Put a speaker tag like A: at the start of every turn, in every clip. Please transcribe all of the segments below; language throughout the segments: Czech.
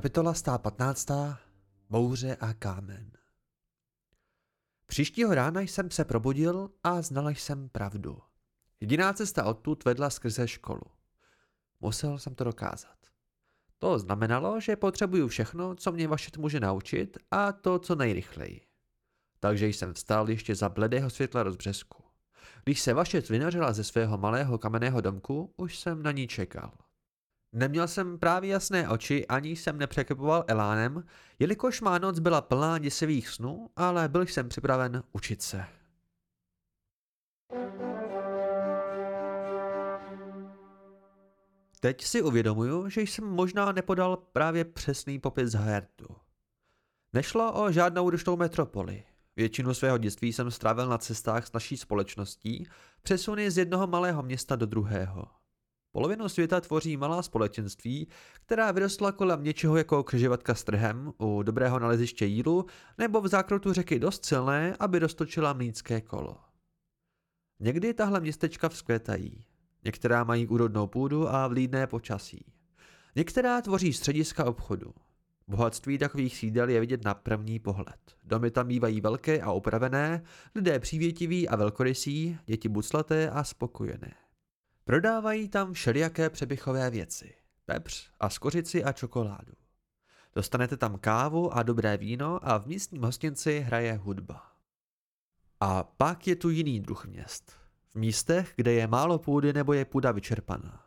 A: Kapitola 115. Bouře a kámen Příštího rána jsem se probudil a znal jsem pravdu. Jediná cesta odtud vedla skrze školu. Musel jsem to dokázat. To znamenalo, že potřebuju všechno, co mě vašet může naučit a to co nejrychleji. Takže jsem vstal ještě za bledého světla rozbřesku. Když se vašet vynořila ze svého malého kamenného domku, už jsem na ní čekal. Neměl jsem právě jasné oči, ani jsem nepřekypoval elánem, jelikož má noc byla plná děsivých snů, ale byl jsem připraven učit se. Teď si uvědomuju, že jsem možná nepodal právě přesný popis Hertu. Nešlo o žádnou rušnou metropoli. Většinu svého dětství jsem strávil na cestách s naší společností, přesuny z jednoho malého města do druhého. Polovinu světa tvoří malá společenství, která vyrostla kolem něčeho jako křižovatka s trhem, u dobrého naleziště jílu nebo v zákrotu řeky dost silné, aby roztočila mlínské kolo. Někdy tahle městečka vzkvětají. Některá mají úrodnou půdu a vlídné počasí. Některá tvoří střediska obchodu. Bohatství takových sídel je vidět na první pohled. Domy tam bývají velké a upravené, lidé přívětiví a velkorysí, děti buclaté a spokojené. Prodávají tam všelijaké přebychové věci. Pepř a skořici a čokoládu. Dostanete tam kávu a dobré víno a v místním hostinci hraje hudba. A pak je tu jiný druh měst. V místech, kde je málo půdy nebo je půda vyčerpaná.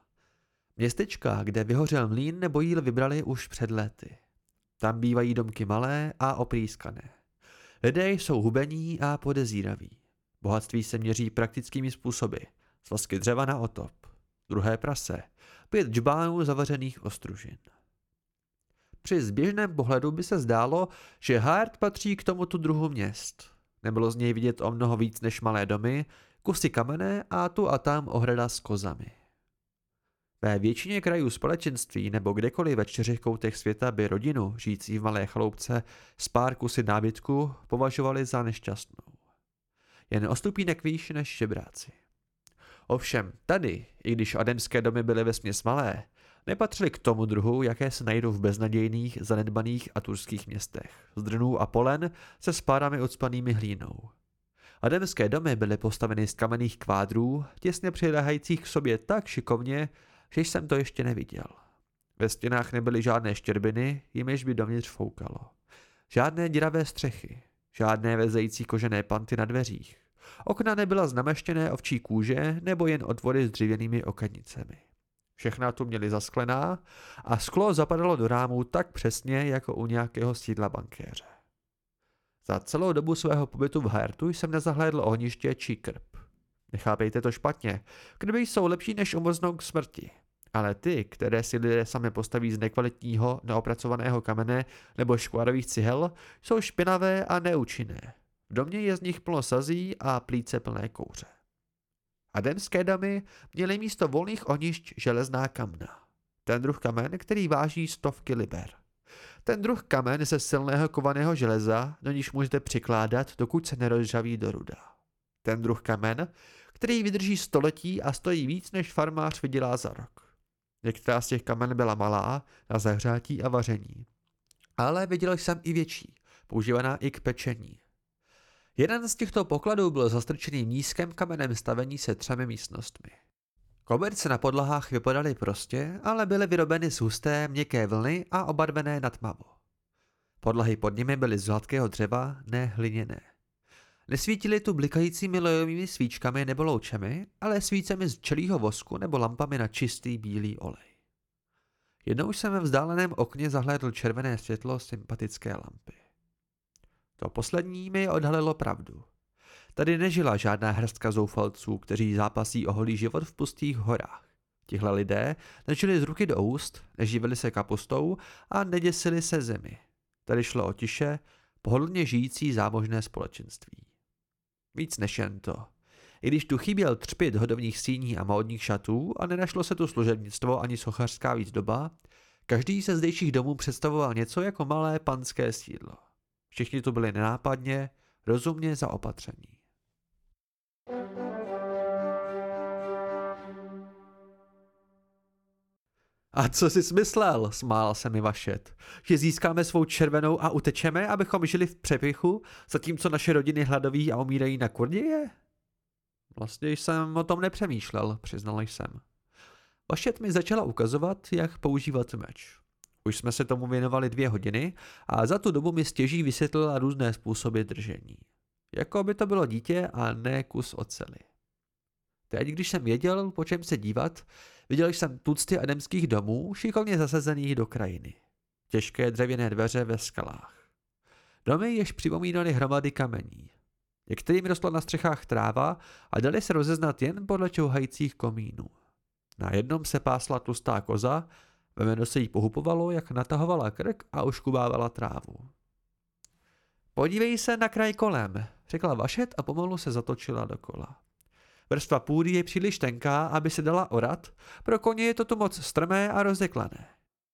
A: Městečka, kde vyhořel mlín nebo jíl vybrali už před lety. Tam bývají domky malé a oprýskané. Lidé jsou hubení a podezíraví. Bohatství se měří praktickými způsoby – svazky dřeva na otop, druhé prase, pět džbánů zavařených ostružin. Při zběžném pohledu by se zdálo, že Hart patří k tomuto druhu měst. Nebylo z něj vidět o mnoho víc než malé domy, kusy kamenné a tu a tam ohrada s kozami. Ve většině krajů společenství nebo kdekoliv ve čtyřech koutech světa by rodinu, žijící v malé chaloupce, s pár kusy nábytku považovali za nešťastnou. Jen o stupínek výš než žebráci. Ovšem tady, i když ademské domy byly vesměs malé, nepatřily k tomu druhu, jaké se najdou v beznadějných, zanedbaných a turských městech, z drnů a polen se spárami odspanými hlínou. Ademské domy byly postaveny z kamenných kvádrů, těsně přilehajících k sobě tak šikovně, že jsem to ještě neviděl. Ve stěnách nebyly žádné štěrbiny, jimiž by dovnitř foukalo. Žádné děravé střechy, žádné vezející kožené panty na dveřích. Okna nebyla znameštěné ovčí kůže nebo jen otvory s dřevěnými okadnicemi. Všechna tu měly zasklená a sklo zapadalo do rámů tak přesně jako u nějakého sídla bankéře. Za celou dobu svého pobytu v Hertu jsem nezahlédl ohniště či krb. Nechápejte to špatně, krby jsou lepší než umrznou k smrti. Ale ty, které si lidé sami postaví z nekvalitního, neopracovaného kamene nebo škvárových cihel, jsou špinavé a neúčinné. V domě je z nich plno sazí a plíce plné kouře. Ademské domy měly místo volných ohnišť železná kamna. Ten druh kamen, který váží stovky liber. Ten druh kamen ze silného kovaného železa, do níž můžete přikládat, dokud se nerozžaví do ruda. Ten druh kamen, který vydrží století a stojí víc, než farmář vydělá za rok. Některá z těch kamen byla malá, na zahřátí a vaření. Ale viděl jsem i větší, používaná i k pečení. Jeden z těchto pokladů byl zastrčený nízkém kamenném stavení se třemi místnostmi. Koberce na podlahách vypadaly prostě, ale byly vyrobeny z husté, měkké vlny a obarvené na tmavo. Podlahy pod nimi byly z hladkého dřeva, ne hliněné. Nesvítily tu blikajícími lojovými svíčkami nebo loučemi, ale svícemi z čelího vosku nebo lampami na čistý bílý olej. Jednou jsem ve vzdáleném okně zahlédl červené světlo sympatické lampy. To poslední mi odhalilo pravdu. Tady nežila žádná hrstka zoufalců, kteří zápasí o holý život v pustých horách. Tihle lidé nežili z ruky do úst, neživili se kapustou a neděsili se zemi. Tady šlo o tiše, pohodlně žijící zámožné společenství. Víc než jen to. I když tu chyběl třpit hodovních síní a módních šatů a nenašlo se tu služebnictvo ani sochařská výzdoba, každý ze zdejších domů představoval něco jako malé panské sídlo. Všichni tu byli nenápadně, rozumně zaopatření. A co jsi smyslel, smál se mi Vašet, že získáme svou červenou a utečeme, abychom žili v přepichu, zatímco naše rodiny hladoví a umírají na kurděje? Vlastně jsem o tom nepřemýšlel, přiznal jsem. Vašet mi začala ukazovat, jak používat meč. Už jsme se tomu věnovali dvě hodiny a za tu dobu mi stěží vysvětlila různé způsoby držení. Jako by to bylo dítě a ne kus ocely. Teď, když jsem věděl, po čem se dívat, viděl jsem tucty ademských domů, šikovně zasazených do krajiny. Těžké dřevěné dveře ve skalách. Domy jež připomínaly hromady kamení. Některým rostla na střechách tráva a dali se rozeznat jen podle čouhajících komínů. Na jednom se pásla tlustá koza, Vemeno se jí pohupovalo, jak natahovala krk a uškubávala trávu. Podívej se na kraj kolem, řekla Vašet a pomalu se zatočila dokola. Vrstva půdy je příliš tenká, aby se dala orat, pro koně je to tu moc strmé a rozeklané.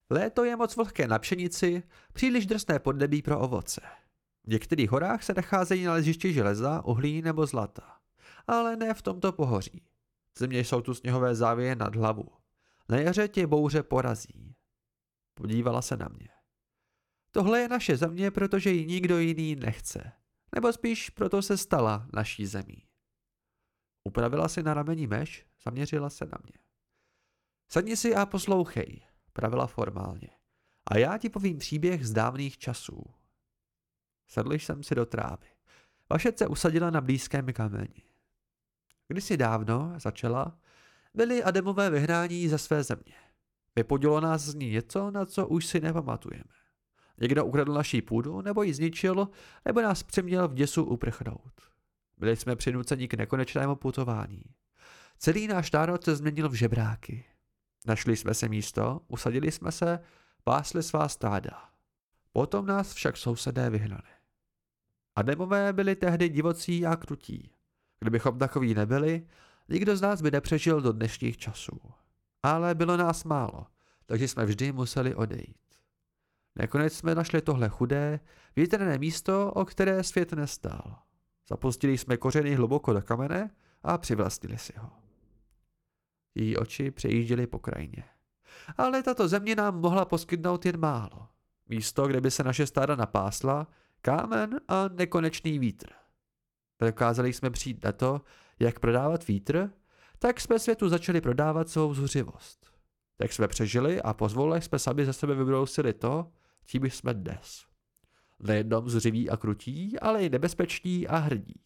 A: Léto je moc vlhké na pšenici, příliš drsné podnebí pro ovoce. V některých horách se nacházejí naleziště železa, uhlí nebo zlata. Ale ne v tomto pohoří. Země jsou tu sněhové závěje nad hlavu. Na jaře tě bouře porazí. Podívala se na mě. Tohle je naše země, protože ji nikdo jiný nechce. Nebo spíš proto se stala naší zemí. Upravila si na ramení meš, zaměřila se na mě. Sadni si a poslouchej, pravila formálně. A já ti povím příběh z dávných časů. Sedl jsem si do trávy. Vašet se usadila na blízkém kameni. Kdysi dávno, začala, byli Ademové vyhrání ze své země. Vypodilo nás z ní něco, na co už si nepamatujeme. Někdo ukradl naší půdu, nebo ji zničil, nebo nás přiměl v děsu uprchnout. Byli jsme přinuceni k nekonečnému putování. Celý náš národ se změnil v žebráky. Našli jsme se místo, usadili jsme se, pásli svá stáda. Potom nás však sousedé vyhnali. Ademové byli tehdy divocí a krutí. Kdybychom takoví nebyli, nikdo z nás by nepřežil do dnešních časů. Ale bylo nás málo, takže jsme vždy museli odejít. Nakonec jsme našli tohle chudé, větrné místo, o které svět nestál. Zapustili jsme kořeny hluboko do kamene a přivlastnili si ho. Její oči přejížděly po krajině. Ale tato země nám mohla poskytnout jen málo. Místo, kde by se naše stáda napásla, kámen a nekonečný vítr. Dokázali jsme přijít na to, jak prodávat vítr, tak jsme světu začali prodávat svou zuřivost. Tak jsme přežili a pozvolili jsme sami ze sebe vybrousili to, čím jsme dnes. Nejenom zřiví a krutí, ale i nebezpeční a hrdí.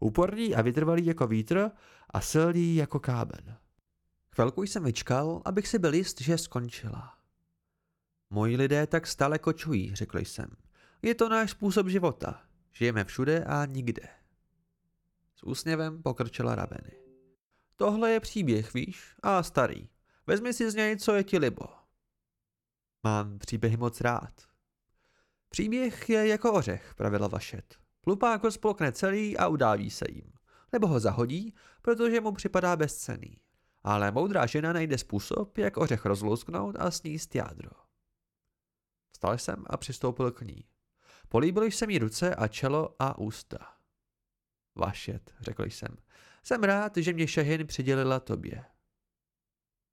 A: Úporní a vytrvalý jako vítr a silný jako kámen. Chvilku jsem vyčkal, abych si byl jist, že skončila. Moji lidé tak stále kočují, řekl jsem. Je to náš způsob života. Žijeme všude a nikde. S úsměvem pokrčila Raveny. Tohle je příběh, víš, a starý. Vezmi si z něj, co je ti libo. Mám příběhy moc rád. Příběh je jako ořech, pravila Vašet. Hlupák ho splokne celý a udáví se jim. Nebo ho zahodí, protože mu připadá bezcený. Ale moudrá žena najde způsob, jak ořech rozlousknout a sníst jádro. Vstal jsem a přistoupil k ní. Políbil jsem jí ruce a čelo a ústa. Vašet, řekl jsem. Jsem rád, že mě Šahin přidělila tobě.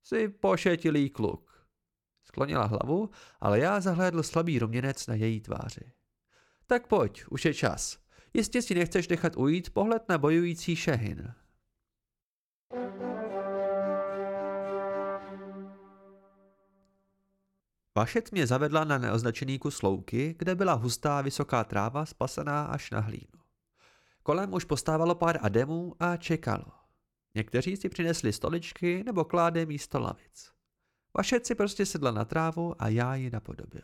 A: Jsi pošetilý kluk. Sklonila hlavu, ale já zahlédl slabý ruměnec na její tváři. Tak pojď, už je čas. Jistě si nechceš nechat ujít pohled na bojující Šehin. Vašet mě zavedla na neoznačený kus louky, kde byla hustá vysoká tráva spasená až na hlínu. Kolem už postávalo pár ademů a čekalo. Někteří si přinesli stoličky nebo klády místo lavic. Vašet si prostě sedla na trávu a já ji napodobil.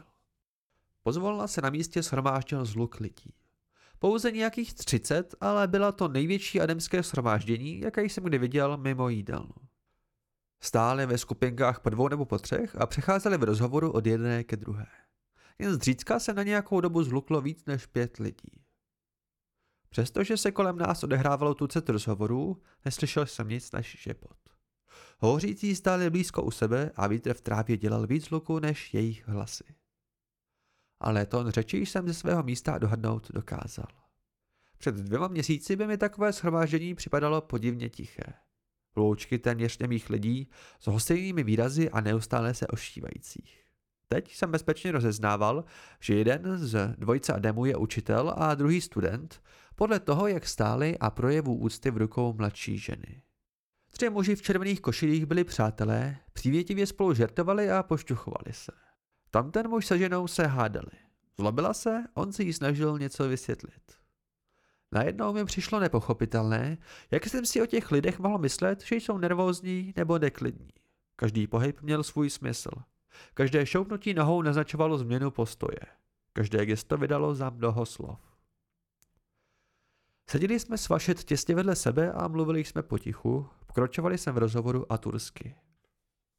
A: Pozvolna se na místě shromáždil zluk lidí. Pouze nějakých třicet, ale byla to největší ademské shromáždění, jaké jsem kdy viděl mimo jídelnu. Stáli ve skupinkách po dvou nebo po třech a přecházeli v rozhovoru od jedné ke druhé. Jen zřídka se na nějakou dobu zluklo víc než pět lidí. Přestože se kolem nás odehrávalo tucet rozhovorů, neslyšel jsem nic než šepot. Hovořící stáli blízko u sebe a vítr v trávě dělal víc luku než jejich hlasy. Ale tón řeči jsem ze svého místa dohadnout dokázal. Před dvěma měsíci by mi takové schromáždění připadalo podivně tiché. Ploučky téměř němých lidí s hostejnými výrazy a neustále se ošívajících. Teď jsem bezpečně rozeznával, že jeden z dvojice Ademu je učitel a druhý student, podle toho, jak stáli a projevu úcty v rukou mladší ženy. Tři muži v červených košilích byli přátelé, přívětivě spolu žertovali a pošťuchovali se. Tam ten muž se ženou se hádali. Zlobila se, on si jí snažil něco vysvětlit. Najednou mi přišlo nepochopitelné, jak jsem si o těch lidech mohl myslet, že jsou nervózní nebo neklidní. Každý pohyb měl svůj smysl. Každé šoupnutí nohou naznačovalo změnu postoje. Každé gesto vydalo za mnoho slov. Seděli jsme s Vašet těsně vedle sebe a mluvili jsme potichu, pokročovali jsem v rozhovoru a tursky.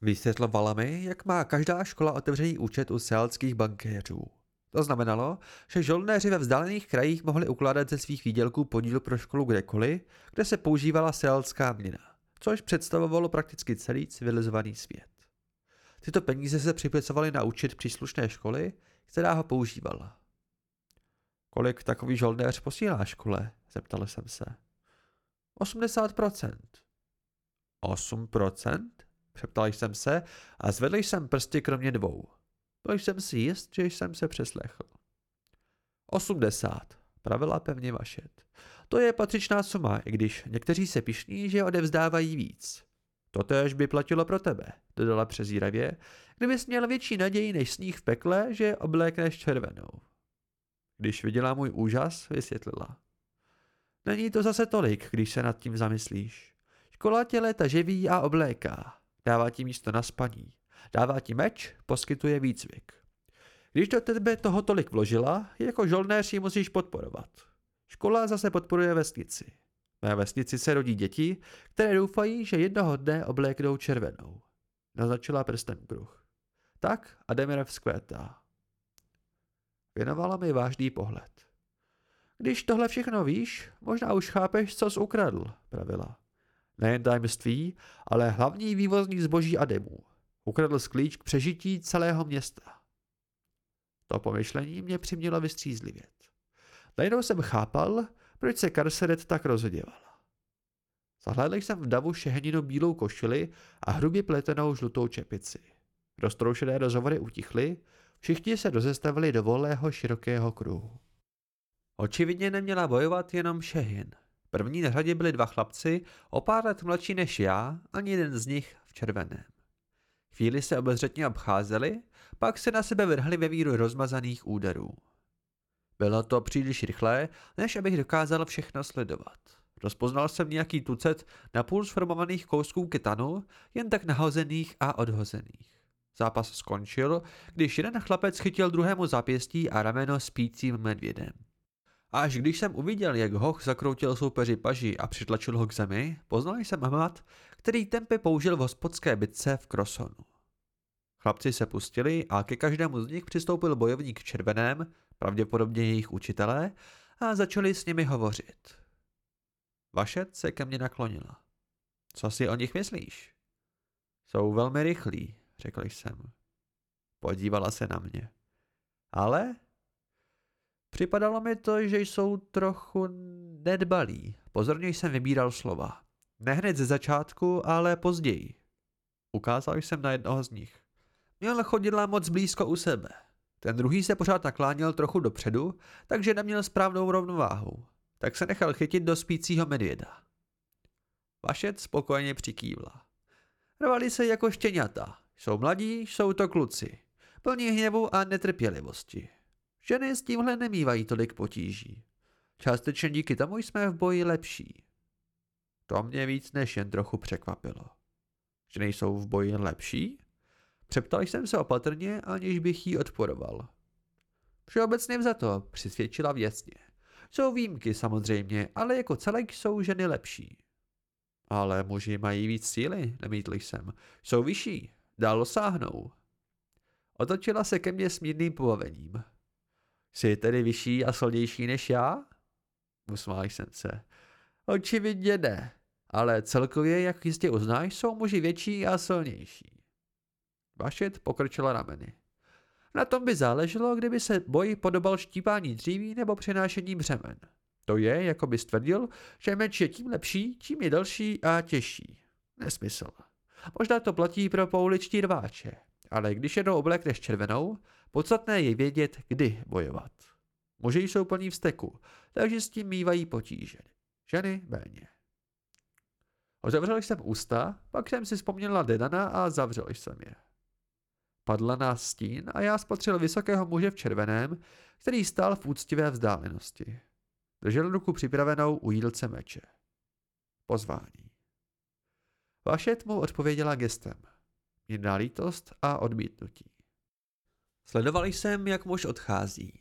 A: Vysvětlovala mi, jak má každá škola otevřený účet u sealských bankéřů. To znamenalo, že žolnéři ve vzdálených krajích mohli ukládat ze svých výdělků podíl pro školu kdekoliv, kde se používala sealská měna, což představovalo prakticky celý civilizovaný svět. Tyto peníze se připisovaly na účet příslušné školy, která ho používala. Kolik takový žoldnéř posílá škole? Zeptal jsem se. 80%. 8%? Přeptal jsem se a zvedl jsem prsty kromě dvou. Byl jsem si jist, že jsem se přeslechl. 80, pravila pevně Vašet. To je patřičná suma, i když někteří se pišní, že odevzdávají víc. Totéž by platilo pro tebe, dodala přezíravě, kdybys měl větší naději než sníh v pekle, že oblékneš červenou. Když viděla můj úžas, vysvětlila. Není to zase tolik, když se nad tím zamyslíš. Škola tě léta živí a obléká. Dává ti místo na spaní. Dává ti meč, poskytuje výcvik. Když do tebe toho tolik vložila, jako žolnéř ji musíš podporovat. Škola zase podporuje vesnici. Mé vesnici se rodí děti, které doufají, že jednoho dne obléknou červenou. Naznačila prstem kruh. Tak Ademir vzkvétá. Věnovala mi vážný pohled. Když tohle všechno víš, možná už chápeš, co jsi ukradl, pravila. Nejen tajemství, ale hlavní vývozní zboží Ademů. Ukradl sklíč k přežití celého města. To pomyšlení mě přimělo vystřízlivět. Najednou jsem chápal, proč se Karseret tak rozhoděvala. Zahlédl jsem v davu šeheninu bílou košili a hrubě pletenou žlutou čepici. Roztroušené rozhovory utichly, všichni se rozestavili do volného širokého kruhu. Očividně neměla bojovat jenom Šehin. První na řadě byli dva chlapci, o pár let mladší než já, ani jeden z nich v červeném. Chvíli se obezřetně obcházeli, pak se na sebe vrhli ve víru rozmazaných úderů. Bylo to příliš rychlé, než abych dokázal všechno sledovat. Rozpoznal jsem nějaký tucet napůl sformovaných kousků kytanu, jen tak nahozených a odhozených. Zápas skončil, když jeden chlapec chytil druhému zápěstí a rameno spícím medvědem. A až když jsem uviděl, jak Hoch zakroutil soupeři paži a přitlačil ho k zemi, poznal jsem Ahmad, který tempy použil v hospodské bitce v Krosonu. Chlapci se pustili a ke každému z nich přistoupil bojovník v červeném, pravděpodobně jejich učitelé, a začali s nimi hovořit. Vašet se ke mně naklonila. Co si o nich myslíš? Jsou velmi rychlí, řekl jsem. Podívala se na mě. Ale Připadalo mi to, že jsou trochu nedbalí. Pozorně jsem vybíral slova. Ne hned ze začátku, ale později. Ukázal jsem na jednoho z nich. Měl chodidla moc blízko u sebe. Ten druhý se pořád nakláněl trochu dopředu, takže neměl správnou rovnováhu. Tak se nechal chytit do spícího medvěda. Vašet spokojeně přikývla. Rvali se jako štěňata. Jsou mladí, jsou to kluci. Plní hněvu a netrpělivosti. Ženy s tímhle nemývají tolik potíží. Částečně díky tomu jsme v boji lepší. To mě víc než jen trochu překvapilo. Že nejsou v boji lepší? Přeptal jsem se opatrně, aniž bych jí odporoval. Všeobecně za to přisvědčila věcně. Jsou výjimky samozřejmě, ale jako celek jsou ženy lepší. Ale muži mají víc síly, nemítl jsem. Jsou vyšší, dál sáhnou. Otočila se ke mně s mírným pobavením. Jsi tedy vyšší a silnější než já? Usmál jsem se. Očividně ne, ale celkově, jak jistě uznáš, jsou muži větší a silnější. Vašet pokrčila rameny. Na tom by záleželo, kdyby se boj podobal štípání dříví nebo přenášení břemen. To je, jako by stvrdil, že meč je tím lepší, tím je delší a těžší. Nesmysl. Možná to platí pro pouliční rváče, ale když jednou oblekneš červenou, podstatné je vědět, kdy bojovat. Muži jsou plní vzteku, takže s tím mývají potíže. Ženy méně. Otevřel jsem ústa, pak jsem si vzpomněla Denana a zavřel jsem je. Padla na stín a já spatřil vysokého muže v červeném, který stál v úctivé vzdálenosti. Držel ruku připravenou u jílce meče. Pozvání. Vašet mu odpověděla gestem. Mírná lítost a odmítnutí. Sledoval jsem, jak muž odchází.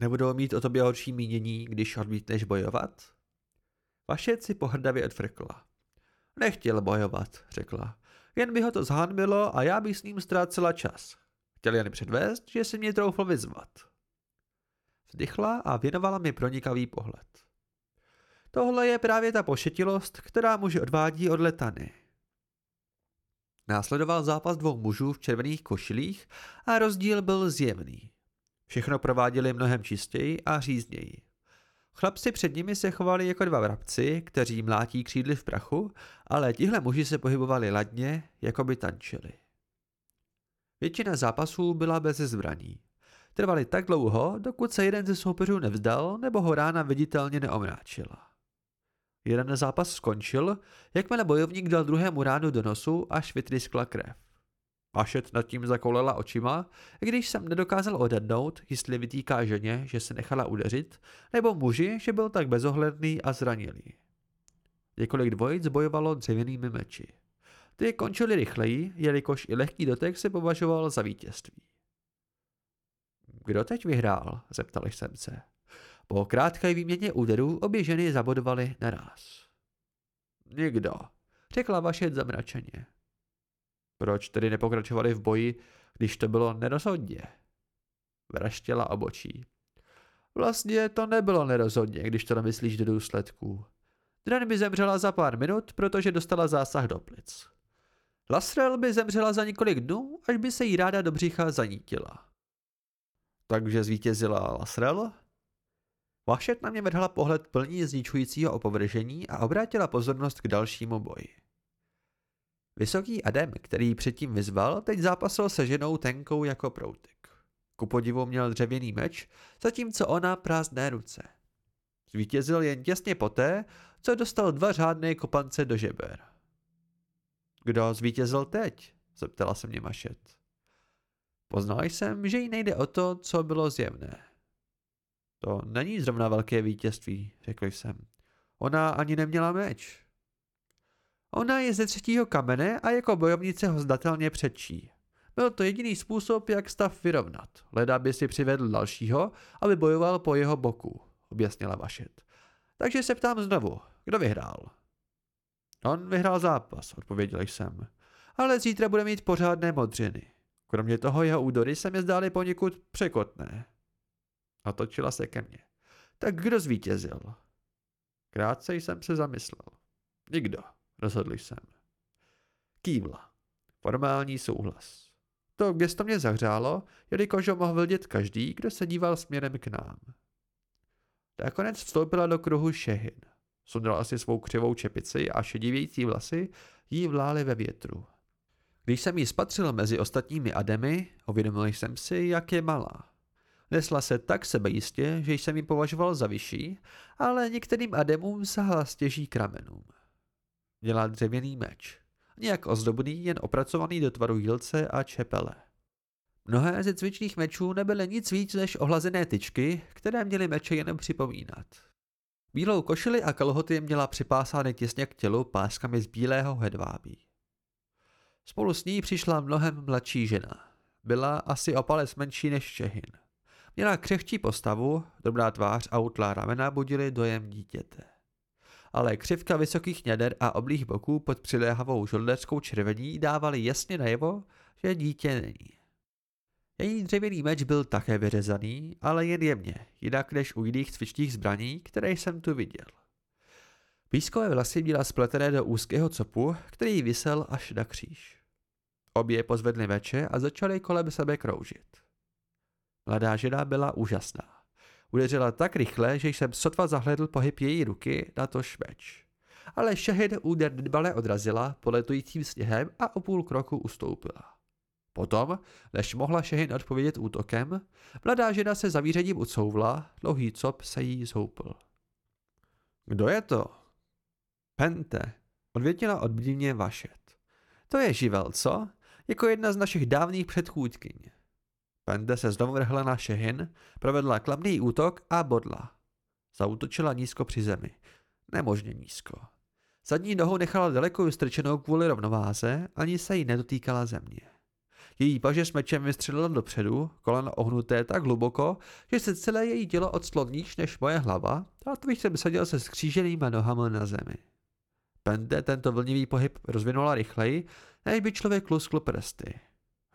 A: Nebudou mít o tobě horší mínění, když odmítneš bojovat? Vašet si pohrdavě odfrkla. Nechtěl bojovat, řekla. Jen by ho to zhanbilo a já bych s ním ztrácela čas. Chtěl jen předvést, že si mě troufl vyzvat. Vzdychla a věnovala mi pronikavý pohled. Tohle je právě ta pošetilost, která muže odvádí od letany. Následoval zápas dvou mužů v červených košilích a rozdíl byl zjevný. Všechno prováděli mnohem čistěji a řízněji. Chlapci před nimi se chovali jako dva vrabci, kteří mlátí křídly v prachu, ale tihle muži se pohybovali ladně, jako by tančili. Většina zápasů byla bez zbraní. Trvali tak dlouho, dokud se jeden ze soupeřů nevzdal nebo ho rána viditelně neomráčila. Jeden zápas skončil, jakmile bojovník dal druhému ránu do nosu, až vytryskla krev. Ašet nad tím zakoulela očima, když jsem nedokázal odhadnout, jestli vytýká ženě, že se nechala udeřit, nebo muži, že byl tak bezohledný a zranilý. Několik dvojic bojovalo dřevěnými meči. Ty končily rychleji, jelikož i lehký dotek se považoval za vítězství. Kdo teď vyhrál? zeptal jsem se. Po krátké výměně úderů obě ženy zabodovaly naraz. Nikdo, řekla vaše zamračeně. Proč tedy nepokračovali v boji, když to bylo nerozhodně? Vraštěla obočí. Vlastně to nebylo nerozhodně, když to nemyslíš do důsledků. Dren by zemřela za pár minut, protože dostala zásah do plic. Lasrel by zemřela za několik dnů, až by se jí ráda do břicha zanítila. Takže zvítězila Lasrel? Vašet na mě vrhla pohled plný zničujícího opovržení a obrátila pozornost k dalšímu boji. Vysoký Adem, který předtím vyzval, teď zápasil se ženou tenkou jako proutek. Ku podivu měl dřevěný meč, zatímco ona prázdné ruce. Zvítězil jen těsně poté, co dostal dva řádné kopance do žeber. Kdo zvítězil teď? zeptala se mě Mašet. Poznal jsem, že jí nejde o to, co bylo zjevné. To není zrovna velké vítězství, řekl jsem. Ona ani neměla meč. Ona je ze třetího kamene a jako bojovnice ho zdatelně předčí. Byl to jediný způsob, jak stav vyrovnat. Leda by si přivedl dalšího, aby bojoval po jeho boku, objasnila Vašet. Takže se ptám znovu, kdo vyhrál? On vyhrál zápas, odpověděl jsem. Ale zítra bude mít pořádné modřiny. Kromě toho jeho údory se mi zdály poněkud překotné. A točila se ke mně. Tak kdo zvítězil? Krátce jsem se zamyslel. Nikdo. Rozhodl jsem. Kývla. Formální souhlas. To gesto mě zahřálo, jelikož ho mohl vidět každý, kdo se díval směrem k nám. Nakonec vstoupila do kruhu Šehin. Sundala asi svou křivou čepici a šedivějící vlasy jí vlály ve větru. Když jsem ji spatřil mezi ostatními ademy, uvědomil jsem si, jak je malá. Nesla se tak sebejistě, že jsem ji považoval za vyšší, ale některým ademům sahla stěží k ramenům. Měla dřevěný meč, nějak ozdobný, jen opracovaný do tvaru jílce a čepele. Mnohé ze cvičných mečů nebyly nic víc než ohlazené tyčky, které měly meče jen připomínat. Bílou košili a kalhoty měla připásány těsně k tělu páskami z bílého hedvábí. Spolu s ní přišla mnohem mladší žena. Byla asi o palec menší než Čehin. Měla křehčí postavu, dobrá tvář a utlá ramena budili dojem dítěte ale křivka vysokých něder a oblých boků pod přiléhavou žolderskou červení dávaly jasně najevo, že dítě není. Její dřevěný meč byl také vyřezaný, ale jen jemně, jinak než u jiných cvičných zbraní, které jsem tu viděl. Pískové vlasy měla spletené do úzkého copu, který vysel až na kříž. Obě pozvedly meče a začaly kolem sebe kroužit. Mladá žena byla úžasná. Udeřila tak rychle, že jsem sotva zahledl pohyb její ruky na to šmeč. ale Šehin úder dbale odrazila poletujícím sněhem a o půl kroku ustoupila. Potom, než mohla Šehin odpovědět útokem, mladá žena se zavířením ucouvla, dlouhý cop se jí zhoupl. Kdo je to? Pente, odvětila odbdivně Vašet. To je živel, co? Jako jedna z našich dávných předchůdkyň. Pente se znovu vrhla na Šehin, provedla klamný útok a bodla. Zautočila nízko při zemi. Nemožně nízko. Zadní nohou nechala daleko vystrčenou kvůli rovnováze, ani se jí nedotýkala země. Její paže s mečem vystřelila dopředu, koleno ohnuté tak hluboko, že se celé její tělo odslo níž než moje hlava a tvých jsem seděl se skříženýma nohama na zemi. Pende tento vlnivý pohyb rozvinula rychleji, než by člověk luskl prsty.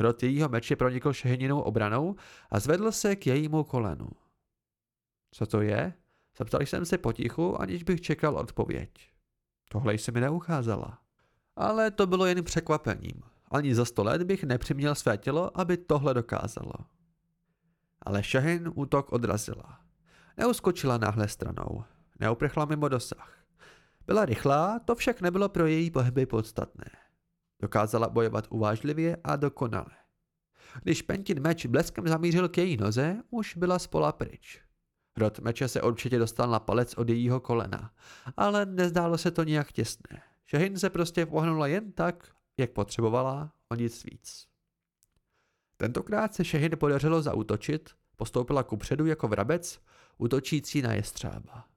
A: Hrot jejího meče pronikl šeheninou obranou a zvedl se k jejímu kolenu. Co to je? Zeptal jsem se potichu, aniž bych čekal odpověď. Tohle se mi neucházela. Ale to bylo jen překvapením. Ani za sto let bych nepřiměl své tělo, aby tohle dokázalo. Ale Shahin útok odrazila. Neuskočila náhle stranou. Neuprchla mimo dosah. Byla rychlá, to však nebylo pro její pohyby podstatné. Dokázala bojovat uvážlivě a dokonale. Když Pentin meč bleskem zamířil k její noze, už byla spola pryč. Hrot meče se určitě dostal na palec od jejího kolena, ale nezdálo se to nějak těsné. Šahin se prostě pohnula jen tak, jak potřebovala, o nic víc. Tentokrát se Šehin podařilo zautočit, postoupila kupředu jako vrabec, útočící na jestřába.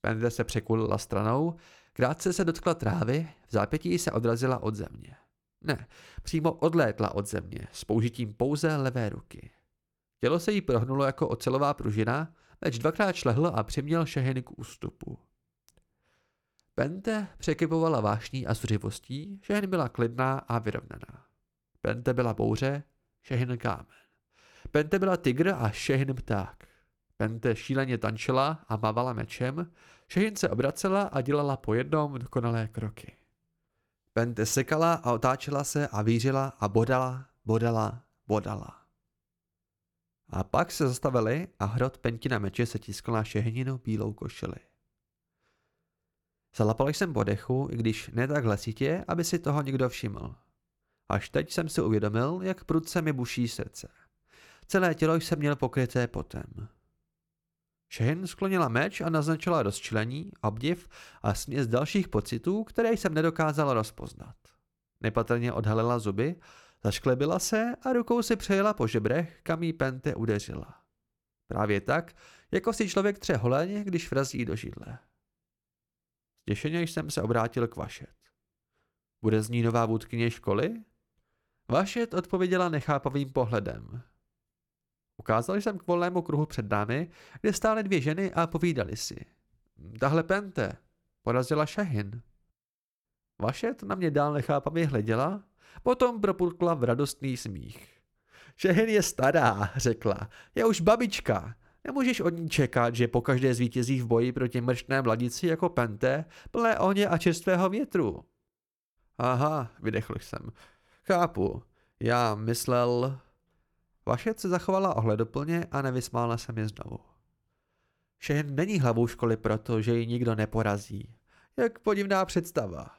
A: Pende se překulila stranou, krátce se dotkla trávy, v zápětí se odrazila od země. Ne, přímo odlétla od země s použitím pouze levé ruky. Tělo se jí prohnulo jako ocelová pružina, než dvakrát šlehl a přiměl Šehiny k ústupu. Pente překypovala vášní a zuřivostí, Šehin byla klidná a vyrovnaná. Pente byla bouře, Šehin kámen. Pente byla tygr a Šehin pták. Pente šíleně tančila a mávala mečem, Šehin se obracela a dělala po jednom dokonalé kroky. Pente sekala a otáčela se a vířila a bodala, bodala, bodala. A pak se zastavili a hrot Pentina meče se tiskl na šehninu bílou košili. Zalapal jsem po dechu, i když ne tak hlasitě, aby si toho někdo všiml. Až teď jsem si uvědomil, jak prudce mi buší srdce. Celé tělo jsem měl pokryté potem. Šehin sklonila meč a naznačila rozčilení, obdiv a směs dalších pocitů, které jsem nedokázal rozpoznat. Nepatrně odhalila zuby, zašklebila se a rukou si přejela po žebrech, kam jí pente udeřila. Právě tak, jako si člověk tře holeně, když vrazí do židle. Těšeně jsem se obrátil k Vašet. Bude z ní nová vůdkyně školy? Vašet odpověděla nechápavým pohledem. Ukázal jsem k volnému kruhu před námi, kde stály dvě ženy a povídali si. Tahle Pente, porazila Šahin. Vašet na mě dál nechápavě hleděla, potom propulkla v radostný smích. Šahin je stará, řekla, je už babička, Nemůžeš od ní čekat, že pokaždé zvítězí v boji proti mrštné mladici jako Pente, plné ohně a čerstvého větru. Aha, vydechl jsem. Chápu. Já myslel... Vašet se zachovala ohledoplně a nevysmála se mi znovu. Šehen není hlavou školy proto, že ji nikdo neporazí. Jak podivná představa.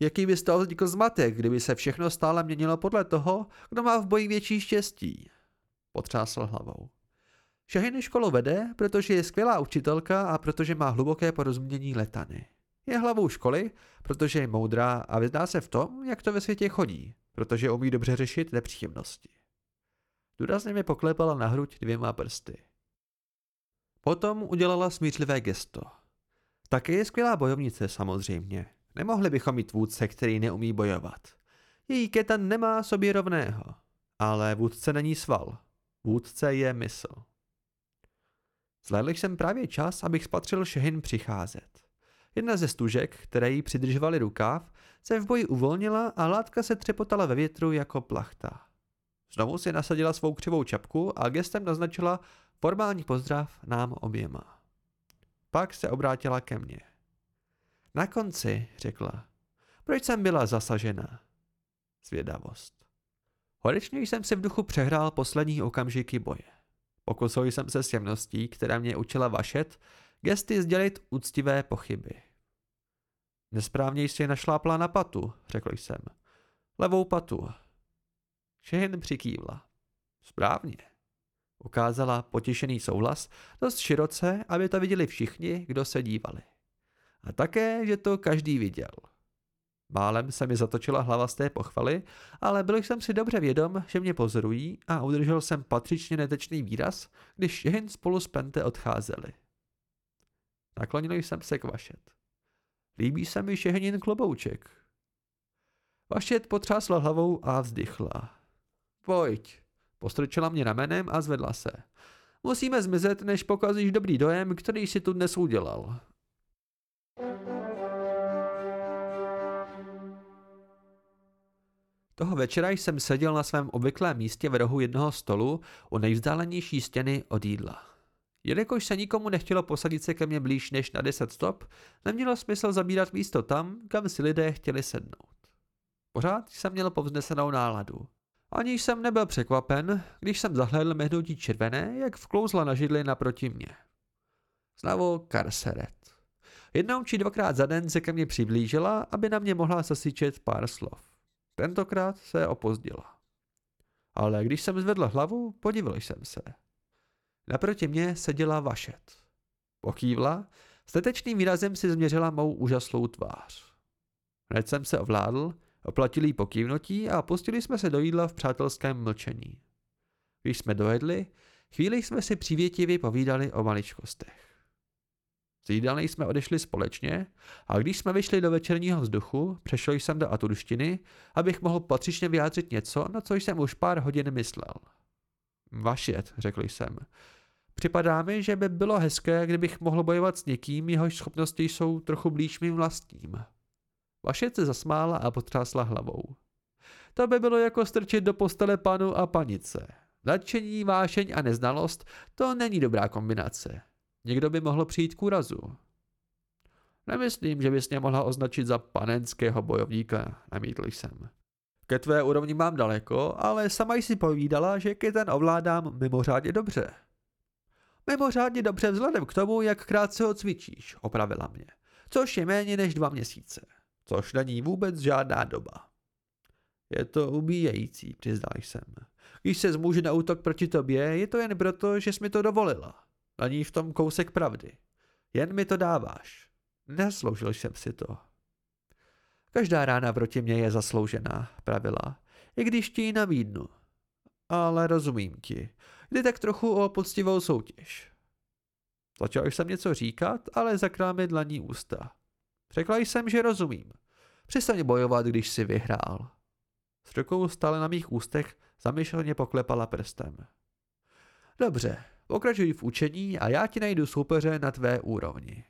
A: Jaký by z toho vznikl zmatek, kdyby se všechno stále měnilo podle toho, kdo má v boji větší štěstí? Potřásl hlavou. Šahiny školu vede, protože je skvělá učitelka a protože má hluboké porozumění letany. Je hlavou školy, protože je moudrá a vyzná se v tom, jak to ve světě chodí, protože umí dobře řešit nepříjemnosti. Důrazně mi poklepala na hruď dvěma prsty. Potom udělala smířlivé gesto. Také je skvělá bojovnice samozřejmě. Nemohli bychom mít vůdce, který neumí bojovat. Její ketan nemá sobě rovného. Ale vůdce není sval. Vůdce je mysl. Zhlédl jsem právě čas, abych spatřil Šehin přicházet. Jedna ze stužek, které jí přidržovaly rukáv, se v boji uvolnila a látka se třepotala ve větru jako plachta. Znovu si nasadila svou křivou čapku a gestem naznačila formální pozdrav nám oběma. Pak se obrátila ke mně. Na konci, řekla. Proč jsem byla zasažena? Zvědavost. Horečně jsem si v duchu přehrál poslední okamžiky boje. Pokusil jsem se s jemností, která mě učila vašet, gesty sdělit úctivé pochyby. Nesprávně jsi našlápla na patu, řekl jsem. Levou patu. Šehin přikývla. Správně. Ukázala potěšený souhlas dost široce, aby to viděli všichni, kdo se dívali. A také, že to každý viděl. Málem se mi zatočila hlava z té pochvaly, ale byl jsem si dobře vědom, že mě pozorují a udržel jsem patřičně netečný výraz, když Šehin spolu s Pente odcházeli. Naklonil jsem se k Vašet. Líbí se mi Šehenin klobouček. Vašet potřásla hlavou a vzdychla. Pojď, postrčila mě ramenem a zvedla se. Musíme zmizet, než pokazíš dobrý dojem, který si tu dnes udělal. Toho večera jsem seděl na svém obvyklém místě v rohu jednoho stolu u nejvzdálenější stěny od jídla. Jelikož se nikomu nechtělo posadit se ke mně blíž než na 10 stop, nemělo smysl zabírat místo tam, kam si lidé chtěli sednout. Pořád jsem měl povznesenou náladu. Ani jsem nebyl překvapen, když jsem zahlédl mehnutí červené, jak vklouzla na židli naproti mě. Znovu Karseret. Jednou či dvakrát za den se ke mně přiblížila, aby na mě mohla zasyčet pár slov. Tentokrát se opozdila. Ale když jsem zvedl hlavu, podíval jsem se. Naproti mě seděla Vašet. Pokývla, s tetečným výrazem si změřila mou úžaslou tvář. Hned jsem se ovládl, oplatil jí pokývnutí a pustili jsme se do jídla v přátelském mlčení. Když jsme dojedli, chvíli jsme si přivětivě povídali o maličkostech. Z jídelny jsme odešli společně a když jsme vyšli do večerního vzduchu, přešel jsem do aturštiny, abych mohl patřičně vyjádřit něco, na co jsem už pár hodin myslel. Vašet, řekl jsem. Připadá mi, že by bylo hezké, kdybych mohl bojovat s někým, jehož schopnosti jsou trochu blíž mým vlastním. Vašet se zasmála a potřásla hlavou. To by bylo jako strčit do postele panu a panice. Nadšení, vášeň a neznalost, to není dobrá kombinace. Někdo by mohl přijít k úrazu. Nemyslím, že bys mě mohla označit za panenského bojovníka, namítl jsem. Ke tvé úrovni mám daleko, ale sama jsi povídala, že ten ovládám mimořádně dobře. Mimořádně dobře vzhledem k tomu, jak krátce ho cvičíš, opravila mě. Což je méně než dva měsíce. Což není vůbec žádná doba. Je to ubíjející, přiznal jsem. Když se zmůže na útok proti tobě, je to jen proto, že jsi mi to dovolila. Není v tom kousek pravdy. Jen mi to dáváš. Nesloužil jsem si to. Každá rána proti mě je zasloužená, pravila, i když ti ji nabídnu. Ale rozumím ti. Jde tak trochu o poctivou soutěž. Začal jsem něco říkat, ale zakrál mi dlaní ústa. Řekla jsem, že rozumím. Přestaň bojovat, když si vyhrál. S rukou stále na mých ústech zamyšleně poklepala prstem. Dobře, Pokračuj v učení a já ti najdu soupeře na tvé úrovni.